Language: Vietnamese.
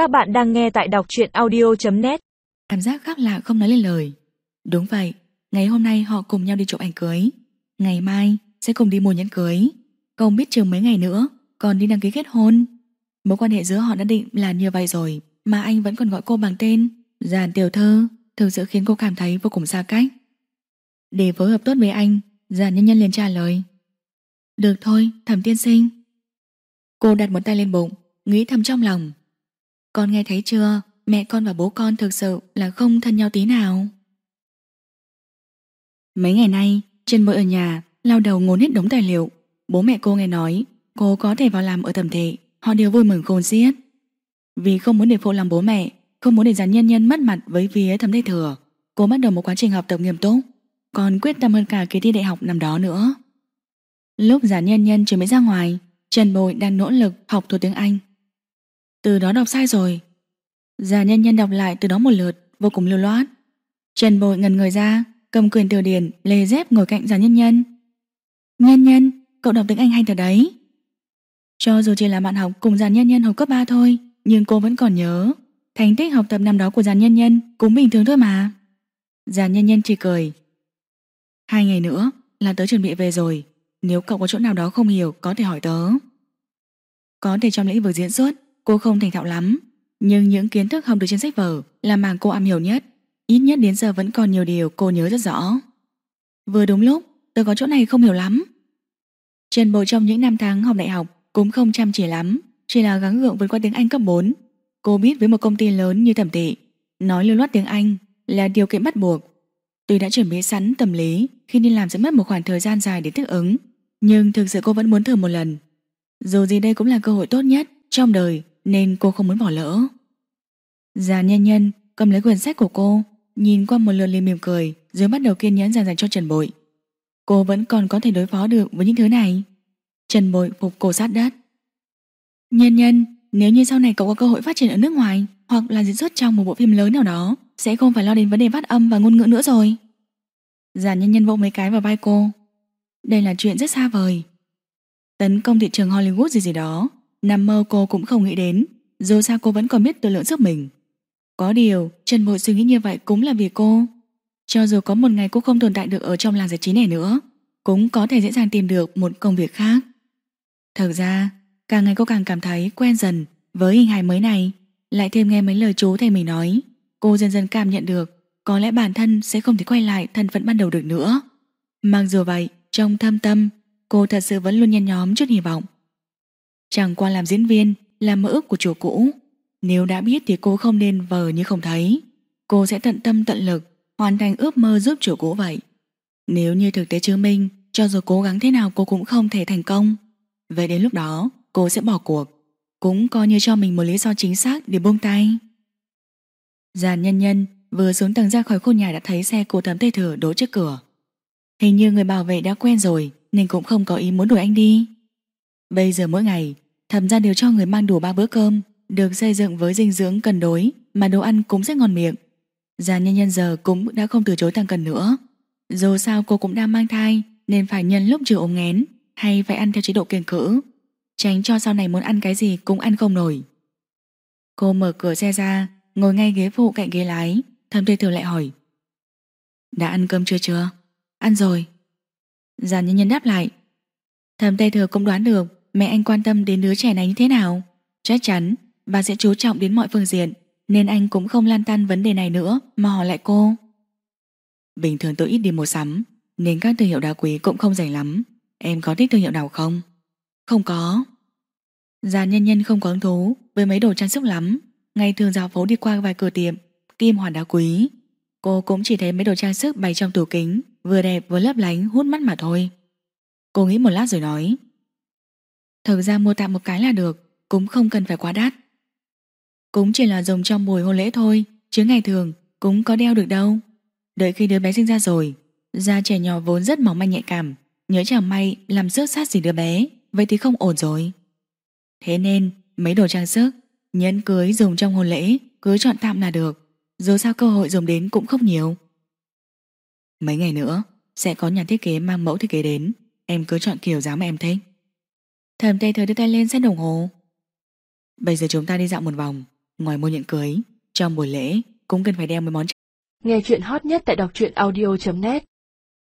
Các bạn đang nghe tại đọc truyện audio.net Cảm giác khác lạ không nói lên lời. Đúng vậy, ngày hôm nay họ cùng nhau đi chụp ảnh cưới. Ngày mai sẽ cùng đi mua nhẫn cưới. Không biết chừng mấy ngày nữa Còn đi đăng ký kết hôn. Mối quan hệ giữa họ đã định là như vậy rồi Mà anh vẫn còn gọi cô bằng tên Giàn tiểu thơ Thực sự khiến cô cảm thấy vô cùng xa cách. Để phối hợp tốt với anh Giàn nhân nhân liền trả lời. Được thôi, thẩm tiên sinh. Cô đặt một tay lên bụng Nghĩ thầm trong lòng. Con nghe thấy chưa? Mẹ con và bố con thực sự là không thân nhau tí nào. Mấy ngày nay Trên bội ở nhà, Lao đầu ngốn hết đống tài liệu. Bố mẹ cô nghe nói, Cô có thể vào làm ở thẩm thị Họ đều vui mừng khôn xiết. Vì không muốn để phụ làm bố mẹ, Không muốn để gián nhân nhân mất mặt với phía thẩm tây thừa, Cô bắt đầu một quá trình học tập nghiêm túc. Còn quyết tâm hơn cả kỳ thi đại học năm đó nữa. Lúc gián nhân nhân chuẩn bị ra ngoài, Trần Bội đang nỗ lực học thuộc tiếng Anh. Từ đó đọc sai rồi. Già nhân nhân đọc lại từ đó một lượt, Vô cùng lưu loát. Trần Bội ngần người ra, Cầm quyền từ điển lê dép ngồi cạnh già nhân nhân. Nhân nhân, Cậu đọc tiếng Anh hay thật đấy? Cho dù chỉ là bạn học cùng già nhân nhân học cấp 3 thôi, Nhưng cô vẫn còn nhớ. Thành tích học tập năm đó của già nhân nhân Cũng bình thường thôi mà. Già nhân nhân chỉ cười. Hai ngày nữa là tớ chuẩn bị về rồi. Nếu cậu có chỗ nào đó không hiểu, Có thể hỏi tớ. Có thể trong lĩnh vực diễn xuất Cô không thành thạo lắm, Nhưng những kiến thức học được trên sách vở Là mảng cô am hiểu nhất. Ít nhất đến giờ vẫn còn nhiều điều cô nhớ rất rõ. Vừa đúng lúc tôi có chỗ này không hiểu lắm. Trần Bộ trong những năm tháng học đại học Cũng không chăm chỉ lắm, Chỉ là gắng gượng vượt qua tiếng Anh cấp 4 Cô biết với một công ty lớn như thẩm thị, Nói lưu loát tiếng Anh là điều kiện bắt buộc. Tuy đã chuẩn bị sẵn tâm lý Khi đi làm sẽ mất một khoảng thời gian dài để thích ứng, Nhưng thực sự cô vẫn muốn thử một lần. Dù gì đây cũng là cơ hội tốt nhất Trong đời. Nên cô không muốn bỏ lỡ. Già nhân nhân cầm lấy quyển sách của cô, Nhìn qua một lượt liền mỉm cười, Rồi bắt đầu kiên nhẫn giảng giải cho Trần Bội. Cô vẫn còn có thể đối phó được với những thứ này. Trần Bội phục cổ sát đất. Nhân nhân Nếu như sau này cậu có cơ hội phát triển ở nước ngoài, Hoặc là diễn xuất trong một bộ phim lớn nào đó, Sẽ không phải lo đến vấn đề phát âm và ngôn ngữ nữa rồi. Già nhân nhân vỗ mấy cái vào vai cô. Đây là chuyện rất xa vời. Tấn công thị trường Hollywood gì gì đó. Nằm mơ cô cũng không nghĩ đến. Dù sao cô vẫn còn biết tự lượng sức mình. Có điều, Trần Bội suy nghĩ như vậy cũng là vì cô. Cho dù có một ngày cô không tồn tại được Ở trong làng giải trí này nữa, Cũng có thể dễ dàng tìm được một công việc khác. Thật ra, Càng ngày cô càng cảm thấy quen dần Với hình hài mới này. Lại thêm nghe mấy lời chú thầy mình nói, Cô dần dần cảm nhận được Có lẽ bản thân sẽ không thể quay lại thân phận ban đầu được nữa. Mặc dù vậy, Trong thâm tâm, Cô thật sự vẫn luôn nhen nhóm chút hy vọng. Chẳng qua làm diễn viên Là mơ ước của chùa cũ. Nếu đã biết thì cô không nên vờ như không thấy. Cô sẽ tận tâm tận lực, Hoàn thành ước mơ giúp chùa cũ vậy. Nếu như thực tế chứng minh, Cho dù cố gắng thế nào cô cũng không thể thành công. Vậy đến lúc đó, Cô sẽ bỏ cuộc. Cũng coi như cho mình một lý do chính xác để buông tay. Giàn nhân nhân, Vừa xuống tầng ra khỏi khu nhà đã thấy xe cô thấm tây thừa đỗ trước cửa. Hình như người bảo vệ đã quen rồi, Nên cũng không có ý muốn đuổi anh đi. Bây giờ mỗi ngày Thẩm gia đều cho người mang đủ ba bữa cơm, Được xây dựng với dinh dưỡng cân đối, Mà đồ ăn cũng rất ngon miệng. Già nhân nhân giờ cũng đã không từ chối tăng cần nữa. Dù sao cô cũng đang mang thai, Nên phải nhân lúc chưa ốm nghén, Hay phải ăn theo chế độ kiêng cữ. Tránh cho sau này muốn ăn cái gì cũng ăn không nổi. Cô mở cửa xe ra, Ngồi ngay ghế phụ cạnh ghế lái Thẩm tây thừa lại hỏi. Đã ăn cơm chưa chưa? Ăn rồi. Già nhân nhân đáp lại. Thẩm tây thừa cũng đoán được Mẹ anh quan tâm đến đứa trẻ này như thế nào? Chắc chắn bà sẽ chú trọng đến mọi phương diện Nên anh cũng không lan tăn vấn đề này nữa Mà hỏi lại cô. Bình thường tôi ít đi mua sắm Nên các thương hiệu đá quý cũng không rảnh lắm. Em có thích thương hiệu nào không? Không có. Già nhân nhân không có hứng thú Với mấy đồ trang sức lắm. Ngày thường dạo phố đi qua vài cửa tiệm Kim hoàn đá quý. Cô cũng chỉ thấy mấy đồ trang sức bày trong tủ kính Vừa đẹp vừa lấp lánh hút mắt mà thôi. Cô nghĩ một lát rồi nói Thực ra mua tạm một cái là được, Cũng không cần phải quá đắt. Cũng chỉ là dùng trong buổi hôn lễ thôi, Chứ ngày thường cũng có đeo được đâu. Đợi khi đứa bé sinh ra rồi, Da trẻ nhỏ vốn rất mỏng manh nhạy cảm, Nhớ chẳng may làm rước sát gì đứa bé, Vậy thì không ổn rồi. Thế nên, mấy đồ trang sức, Nhẫn cưới dùng trong hôn lễ, Cứ chọn tạm là được, Dù sao cơ hội dùng đến cũng không nhiều. Mấy ngày nữa, Sẽ có nhà thiết kế mang mẫu thiết kế đến, Em cứ chọn kiểu dáng mà em thích. Thầm tây thừa đưa tay lên xét đồng hồ Bây giờ chúng ta đi dạo một vòng Ngoài mua nhận cưới, trong buổi lễ cũng cần phải đeo mấy món Nghe chuyện hot nhất tại đọc truyện audio.net